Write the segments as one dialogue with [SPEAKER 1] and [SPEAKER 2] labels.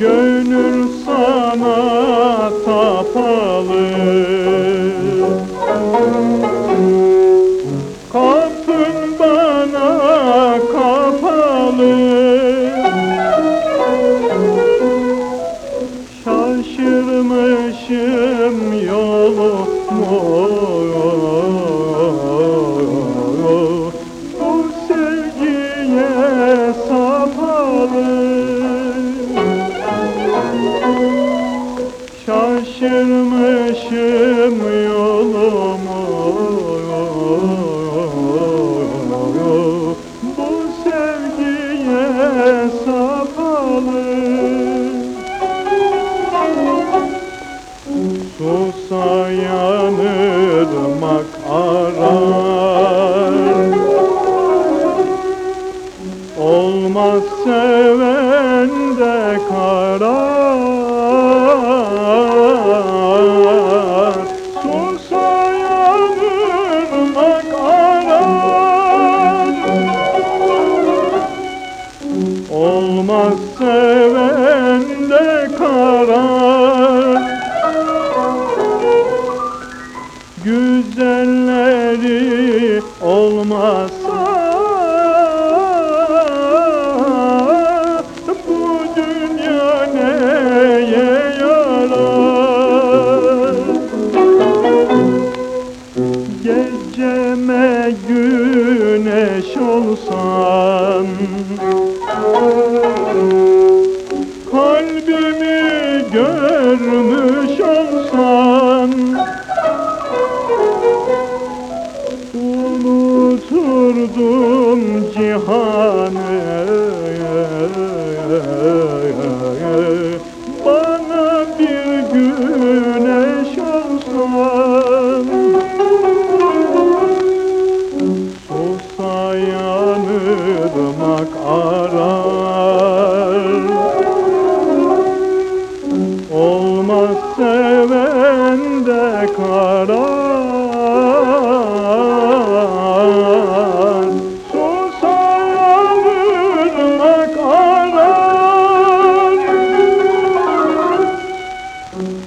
[SPEAKER 1] Gönül sana kapalı Şaşırmışım yolumu Bu sevgiye sapalı. Şaşırmışım yolumu ırmak arar. Olmaz seven de karar. Susayan ırmak arar. Olmaz seven de karar güneş olsan. Kalbimi görmüş olsan. Unuturdum cihanı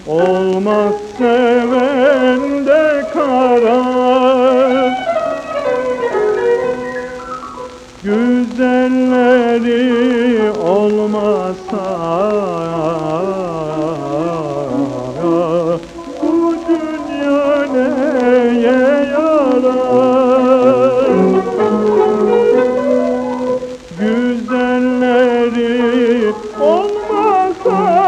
[SPEAKER 1] Olmaz seven karar Güzelleri olmasa Oh.